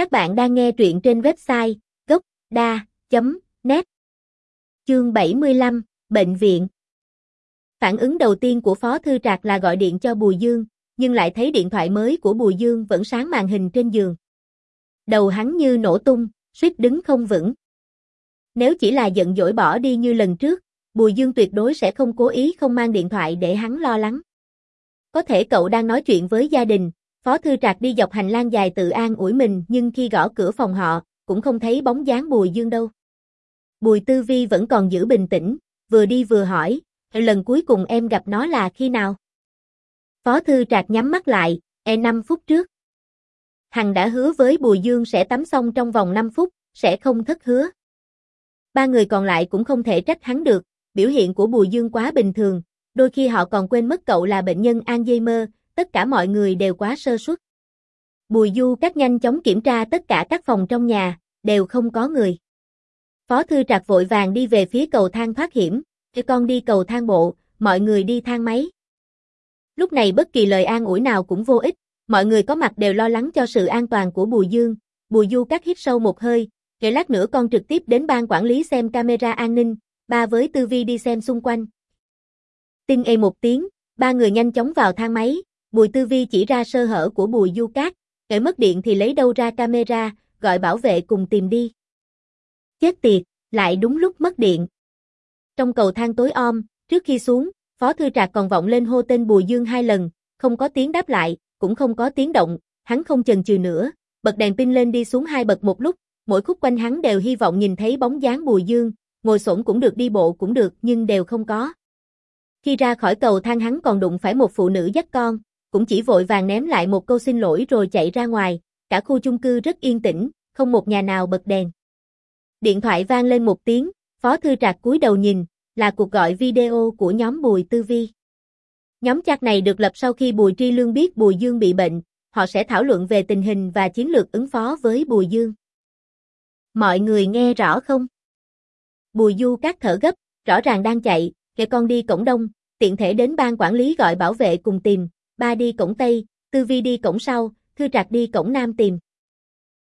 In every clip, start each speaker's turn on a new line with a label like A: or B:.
A: Các bạn đang nghe truyện trên website gốc.da.net Chương 75, Bệnh viện Phản ứng đầu tiên của Phó Thư Trạc là gọi điện cho Bùi Dương, nhưng lại thấy điện thoại mới của Bùi Dương vẫn sáng màn hình trên giường. Đầu hắn như nổ tung, suýt đứng không vững. Nếu chỉ là giận dỗi bỏ đi như lần trước, Bùi Dương tuyệt đối sẽ không cố ý không mang điện thoại để hắn lo lắng. Có thể cậu đang nói chuyện với gia đình, Phó Thư Trạc đi dọc hành lang dài tự an ủi mình nhưng khi gõ cửa phòng họ, cũng không thấy bóng dáng Bùi Dương đâu. Bùi Tư Vi vẫn còn giữ bình tĩnh, vừa đi vừa hỏi, lần cuối cùng em gặp nó là khi nào? Phó Thư Trạc nhắm mắt lại, e 5 phút trước. Hằng đã hứa với Bùi Dương sẽ tắm xong trong vòng 5 phút, sẽ không thất hứa. Ba người còn lại cũng không thể trách hắn được, biểu hiện của Bùi Dương quá bình thường, đôi khi họ còn quên mất cậu là bệnh nhân Alzheimer, tất cả mọi người đều quá sơ suất. Bùi Du cắt nhanh chóng kiểm tra tất cả các phòng trong nhà, đều không có người. Phó Thư Trạc vội vàng đi về phía cầu thang thoát hiểm, cho con đi cầu thang bộ, mọi người đi thang máy. Lúc này bất kỳ lời an ủi nào cũng vô ích, mọi người có mặt đều lo lắng cho sự an toàn của Bùi Dương, Bùi Du cắt hít sâu một hơi, kể lát nữa con trực tiếp đến ban quản lý xem camera an ninh, ba với Tư Vi đi xem xung quanh. Tinh ê một tiếng, ba người nhanh chóng vào thang máy, Bùi Tư Vi chỉ ra sơ hở của Bùi Du Cát, kể mất điện thì lấy đâu ra camera, gọi bảo vệ cùng tìm đi. Chết tiệt, lại đúng lúc mất điện. Trong cầu thang tối om, trước khi xuống, Phó Thư Trạc còn vọng lên hô tên Bùi Dương hai lần, không có tiếng đáp lại, cũng không có tiếng động, hắn không chần chừ nữa, bật đèn pin lên đi xuống hai bậc một lúc, mỗi khúc quanh hắn đều hy vọng nhìn thấy bóng dáng Bùi Dương, ngồi xổm cũng được đi bộ cũng được nhưng đều không có. Khi ra khỏi cầu thang hắn còn đụng phải một phụ nữ dắt con, cũng chỉ vội vàng ném lại một câu xin lỗi rồi chạy ra ngoài, cả khu chung cư rất yên tĩnh, không một nhà nào bật đèn. Điện thoại vang lên một tiếng, Phó Thư Trạc cúi đầu nhìn, là cuộc gọi video của nhóm Bùi Tư Vi. Nhóm chat này được lập sau khi Bùi Tri Lương biết Bùi Dương bị bệnh, họ sẽ thảo luận về tình hình và chiến lược ứng phó với Bùi Dương. Mọi người nghe rõ không? Bùi Du các thở gấp, rõ ràng đang chạy, kẻ con đi cổng đông, tiện thể đến ban quản lý gọi bảo vệ cùng tìm, ba đi cổng tây, tư vi đi cổng sau, thư trạc đi cổng nam tìm.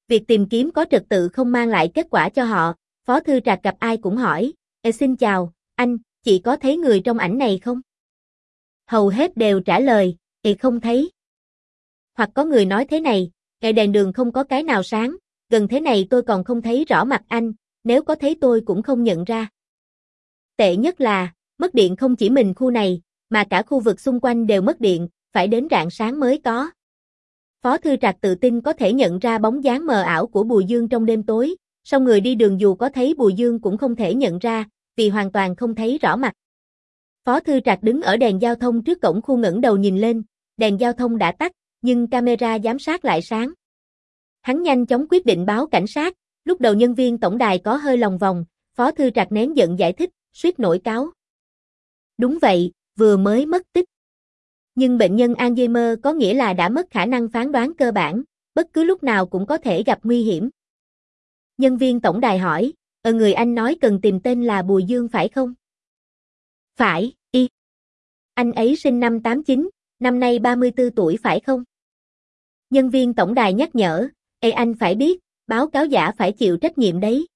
A: Việc tìm kiếm có trật tự không mang lại kết quả cho họ, phó thư trạc gặp ai cũng hỏi, Ê xin chào, anh, chị có thấy người trong ảnh này không? Hầu hết đều trả lời, thì không thấy. Hoặc có người nói thế này, "Ngày đèn đường không có cái nào sáng, gần thế này tôi còn không thấy rõ mặt anh, nếu có thấy tôi cũng không nhận ra. Tệ nhất là, mất điện không chỉ mình khu này, mà cả khu vực xung quanh đều mất điện, phải đến rạng sáng mới có. Phó Thư Trạc tự tin có thể nhận ra bóng dáng mờ ảo của Bùi Dương trong đêm tối, song người đi đường dù có thấy Bùi Dương cũng không thể nhận ra, vì hoàn toàn không thấy rõ mặt. Phó Thư Trạc đứng ở đèn giao thông trước cổng khu ngẩng đầu nhìn lên, đèn giao thông đã tắt, nhưng camera giám sát lại sáng. Hắn nhanh chóng quyết định báo cảnh sát, lúc đầu nhân viên tổng đài có hơi lòng vòng, Phó Thư Trạc nén giận giải thích, suýt nổi cáo. Đúng vậy, vừa mới mất tích. Nhưng bệnh nhân Alzheimer có nghĩa là đã mất khả năng phán đoán cơ bản, bất cứ lúc nào cũng có thể gặp nguy hiểm. Nhân viên tổng đài hỏi, ờ người anh nói cần tìm tên là Bùi Dương phải không? Phải, y. Anh ấy sinh năm 89, năm nay 34 tuổi phải không? Nhân viên tổng đài nhắc nhở, Ê anh phải biết, báo cáo giả phải chịu trách nhiệm đấy.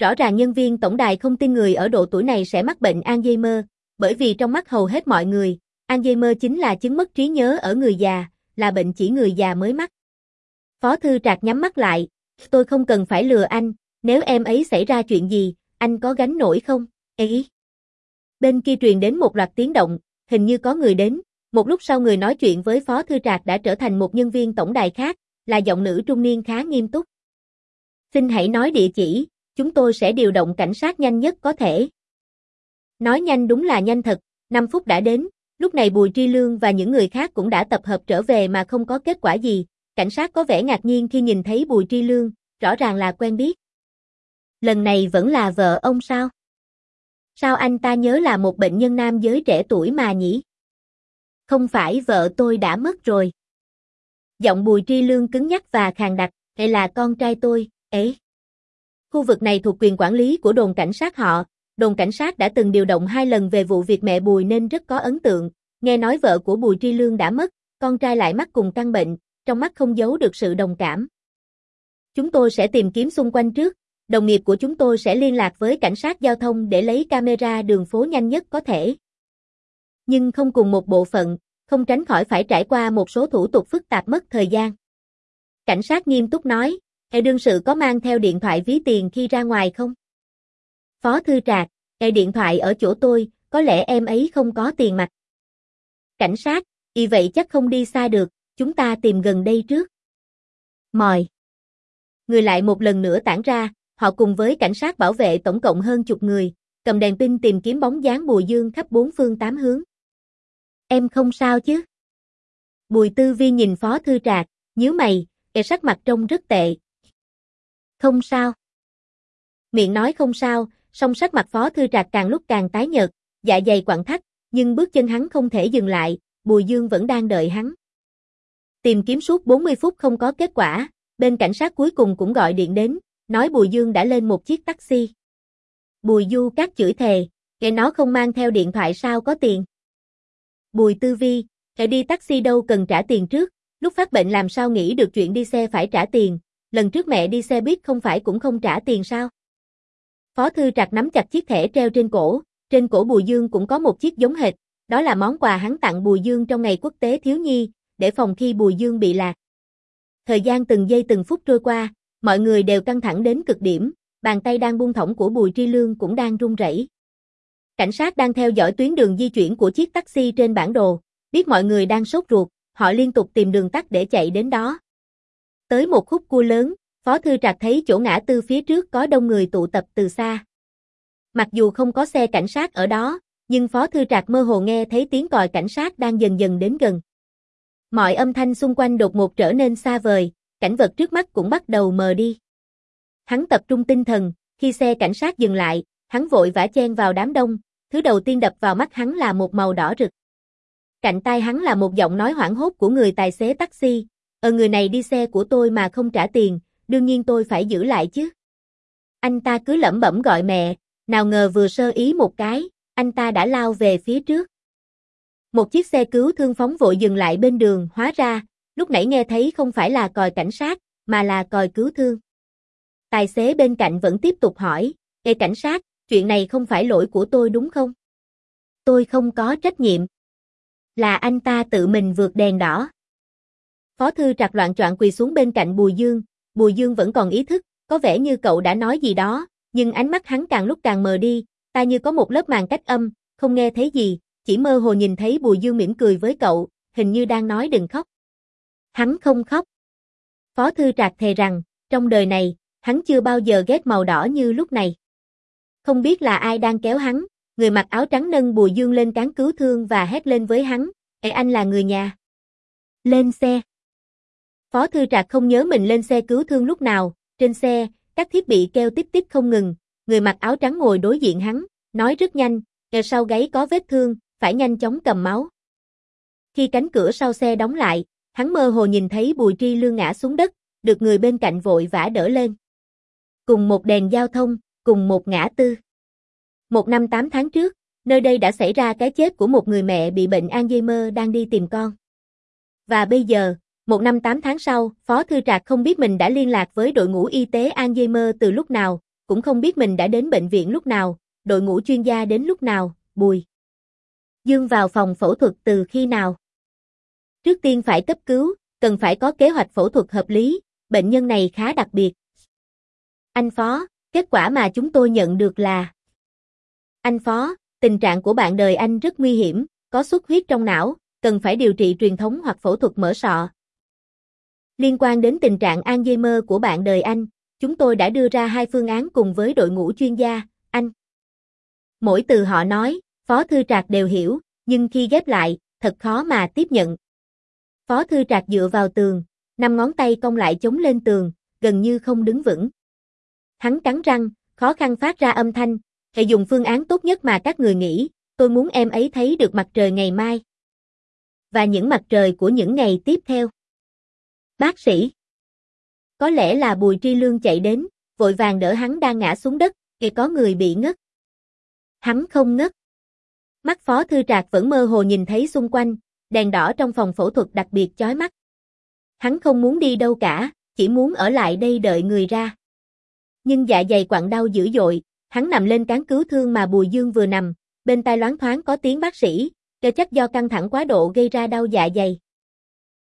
A: Rõ ràng nhân viên tổng đài không tin người ở độ tuổi này sẽ mắc bệnh Alzheimer, bởi vì trong mắt hầu hết mọi người, Alzheimer chính là chứng mất trí nhớ ở người già, là bệnh chỉ người già mới mắc. Phó Thư Trạc nhắm mắt lại, tôi không cần phải lừa anh, nếu em ấy xảy ra chuyện gì, anh có gánh nổi không, ấy. Bên kia truyền đến một loạt tiếng động, hình như có người đến, một lúc sau người nói chuyện với Phó Thư Trạc đã trở thành một nhân viên tổng đài khác, là giọng nữ trung niên khá nghiêm túc. Xin hãy nói địa chỉ, chúng tôi sẽ điều động cảnh sát nhanh nhất có thể. Nói nhanh đúng là nhanh thật, 5 phút đã đến, lúc này Bùi Tri Lương và những người khác cũng đã tập hợp trở về mà không có kết quả gì, cảnh sát có vẻ ngạc nhiên khi nhìn thấy Bùi Tri Lương, rõ ràng là quen biết. Lần này vẫn là vợ ông sao? Sao anh ta nhớ là một bệnh nhân nam giới trẻ tuổi mà nhỉ? Không phải vợ tôi đã mất rồi. Giọng Bùi Tri Lương cứng nhắc và khàn đặc, hay là con trai tôi, ấy. Khu vực này thuộc quyền quản lý của đồn cảnh sát họ, đồn cảnh sát đã từng điều động hai lần về vụ việc mẹ Bùi nên rất có ấn tượng, nghe nói vợ của Bùi Tri Lương đã mất, con trai lại mắc cùng căn bệnh, trong mắt không giấu được sự đồng cảm. chúng tôi sẽ tìm kiếm xung quanh trước, đồng nghiệp của chúng tôi sẽ liên lạc với cảnh sát giao thông để lấy camera đường phố nhanh nhất có thể. Nhưng không cùng một bộ phận, không tránh khỏi phải trải qua một số thủ tục phức tạp mất thời gian. Cảnh sát nghiêm túc nói, hệ đương sự có mang theo điện thoại ví tiền khi ra ngoài không? Phó thư trạc, hệ điện thoại ở chỗ tôi, có lẽ em ấy không có tiền mặt. Cảnh sát, y vậy chắc không đi xa được, chúng ta tìm gần đây trước. Mòi. Người lại một lần nữa tản ra, họ cùng với cảnh sát bảo vệ tổng cộng hơn chục người, cầm đèn pin tìm kiếm bóng dáng Bùi Dương khắp bốn phương tám hướng. Em không sao chứ? Bùi Tư Vi nhìn Phó Thư Trạc, nhíu mày, e sắc mặt trông rất tệ. Không sao. Miệng nói không sao, song sắc mặt Phó Thư Trạc càng lúc càng tái nhợt, dạ dày quặn thắt, nhưng bước chân hắn không thể dừng lại, Bùi Dương vẫn đang đợi hắn. Tìm kiếm suốt 40 phút không có kết quả, bên cảnh sát cuối cùng cũng gọi điện đến, nói Bùi Dương đã lên một chiếc taxi. Bùi Du các chửi thề, nghe nó không mang theo điện thoại sao có tiền. Bùi Tư Vi, hệ đi taxi đâu cần trả tiền trước, lúc phát bệnh làm sao nghĩ được chuyện đi xe phải trả tiền, lần trước mẹ đi xe buýt không phải cũng không trả tiền sao? Phó Thư Trạc nắm chặt chiếc thẻ treo trên cổ, trên cổ Bùi Dương cũng có một chiếc giống hệt, đó là món quà hắn tặng Bùi Dương trong ngày quốc tế thiếu nhi, để phòng khi Bùi Dương bị lạc. Thời gian từng giây từng phút trôi qua, mọi người đều căng thẳng đến cực điểm, bàn tay đang buông thõng của Bùi Tri Lương cũng đang run rẩy. Cảnh sát đang theo dõi tuyến đường di chuyển của chiếc taxi trên bản đồ, biết mọi người đang sốt ruột, họ liên tục tìm đường tắt để chạy đến đó. Tới một khúc cua lớn, Phó Thư Trạc thấy chỗ ngã tư phía trước có đông người tụ tập từ xa. Mặc dù không có xe cảnh sát ở đó, nhưng Phó Thư Trạc mơ hồ nghe thấy tiếng còi cảnh sát đang dần dần đến gần. Mọi âm thanh xung quanh đột ngột trở nên xa vời, cảnh vật trước mắt cũng bắt đầu mờ đi. Hắn tập trung tinh thần, khi xe cảnh sát dừng lại, hắn vội vã chen vào đám đông, thứ đầu tiên đập vào mắt hắn là một màu đỏ rực. Cạnh tai hắn là một giọng nói hoảng hốt của người tài xế taxi, ờ người này đi xe của tôi mà không trả tiền, đương nhiên tôi phải giữ lại chứ. Anh ta cứ lẩm bẩm gọi mẹ, nào ngờ vừa sơ ý một cái, anh ta đã lao về phía trước. Một chiếc xe cứu thương phóng vội dừng lại bên đường, hóa ra, lúc nãy nghe thấy không phải là còi cảnh sát, mà là còi cứu thương. Tài xế bên cạnh vẫn tiếp tục hỏi, Ê cảnh sát, chuyện này không phải lỗi của tôi đúng không? Tôi không có trách nhiệm. Là anh ta tự mình vượt đèn đỏ. Phó thư trặc loạn trọn quỳ xuống bên cạnh Bùi Dương, Bùi Dương vẫn còn ý thức, có vẻ như cậu đã nói gì đó, nhưng ánh mắt hắn càng lúc càng mờ đi, ta như có một lớp màn cách âm, không nghe thấy gì, chỉ mơ hồ nhìn thấy Bùi Dương mỉm cười với cậu, hình như đang nói đừng khóc. Hắn không khóc. Phó Thư Trạc thề rằng, trong đời này, hắn chưa bao giờ ghét màu đỏ như lúc này. Không biết là ai đang kéo hắn, người mặc áo trắng nâng Bùi Dương lên cán cứu thương và hét lên với hắn, Ê anh là người nhà. Lên xe. Phó Thư Trạc không nhớ mình lên xe cứu thương lúc nào, trên xe, các thiết bị kêu tiếp tiếp không ngừng, người mặc áo trắng ngồi đối diện hắn, nói rất nhanh, nghe sau gáy có vết thương, phải nhanh chóng cầm máu. Khi cánh cửa sau xe đóng lại, hắn mơ hồ nhìn thấy Bùi Tri Lương ngã xuống đất, được người bên cạnh vội vã đỡ lên. Cùng một đèn giao thông, cùng một ngã tư. Một năm tám tháng trước, nơi đây đã xảy ra cái chết của một người mẹ bị bệnh Alzheimer đang đi tìm con. Và bây giờ, một năm tám tháng sau, Phó Thư Trạc không biết mình đã liên lạc với đội ngũ y tế Alzheimer từ lúc nào, cũng không biết mình đã đến bệnh viện lúc nào, đội ngũ chuyên gia đến lúc nào, bùi. Dương vào phòng phẫu thuật từ khi nào? Trước tiên phải cấp cứu, cần phải có kế hoạch phẫu thuật hợp lý, bệnh nhân này khá đặc biệt. Anh Phó, kết quả mà chúng tôi nhận được là Anh Phó, tình trạng của bạn đời anh rất nguy hiểm, có xuất huyết trong não, cần phải điều trị truyền thống hoặc phẫu thuật mở sọ. Liên quan đến tình trạng Alzheimer của bạn đời anh, chúng tôi đã đưa ra hai phương án cùng với đội ngũ chuyên gia, anh. Mỗi từ họ nói, Phó Thư Trạc đều hiểu, nhưng khi ghép lại, thật khó mà tiếp nhận. Phó Thư Trạc dựa vào tường, năm ngón tay cong lại chống lên tường, gần như không đứng vững. Hắn cắn răng, khó khăn phát ra âm thanh, hãy dùng phương án tốt nhất mà các người nghĩ, tôi muốn em ấy thấy được mặt trời ngày mai. Và những mặt trời của những ngày tiếp theo. Bác sĩ. Có lẽ là Bùi Tri Lương chạy đến, vội vàng đỡ hắn đang ngã xuống đất, kìa có người bị ngất. Hắn không ngất. Mắt Phó Thư Trạc vẫn mơ hồ nhìn thấy xung quanh, đèn đỏ trong phòng phẫu thuật đặc biệt chói mắt. Hắn không muốn đi đâu cả, chỉ muốn ở lại đây đợi người ra. Nhưng dạ dày quặn đau dữ dội, hắn nằm lên cán cứu thương mà Bùi Dương vừa nằm, bên tai loáng thoáng có tiếng bác sĩ, cho chắc do căng thẳng quá độ gây ra đau dạ dày.